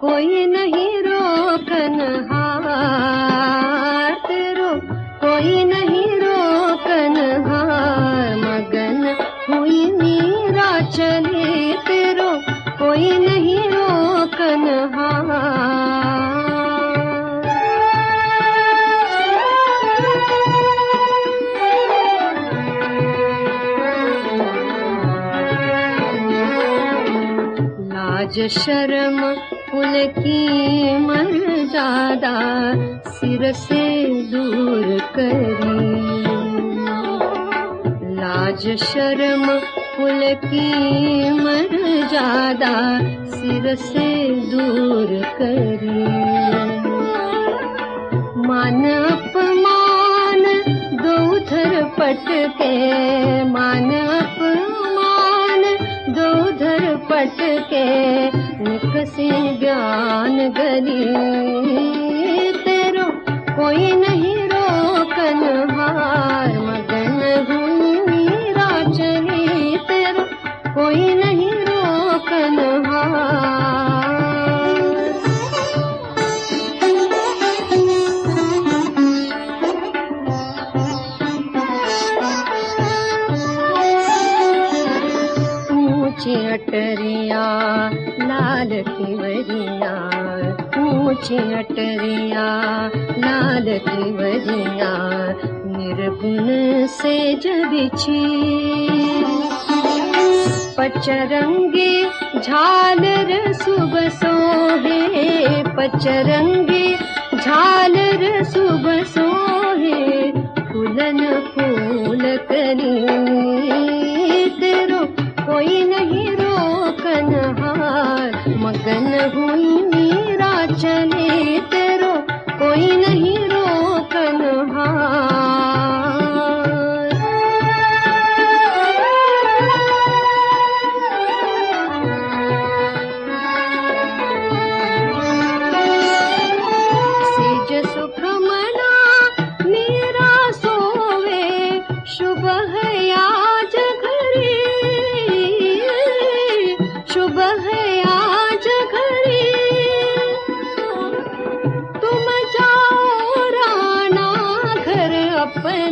कोई नहीं रोकन हार तेरो कोई नहीं रोकन हार मगन हुई मीरा चले तेरो कोई नहीं रोकन हार लाज शर्म उनकी जादा सिर से दूर करी लाज शर्म मर जादा सिर से दूर करी मान अपमान दो उधर पटके मान अपमान दो उधर पटके मुख से ज्ञान गरी तेरो कोई न ऊंची अटरिया लाल की वरिया ऊंची अटरिया लाल की वरिया निर्गुण से जब छी पचरंगे झालर सुब सोहे पचरंगे झालर सुब सोहे फूलन फूल करी मगन हुई मेरा चले तेरो कोई न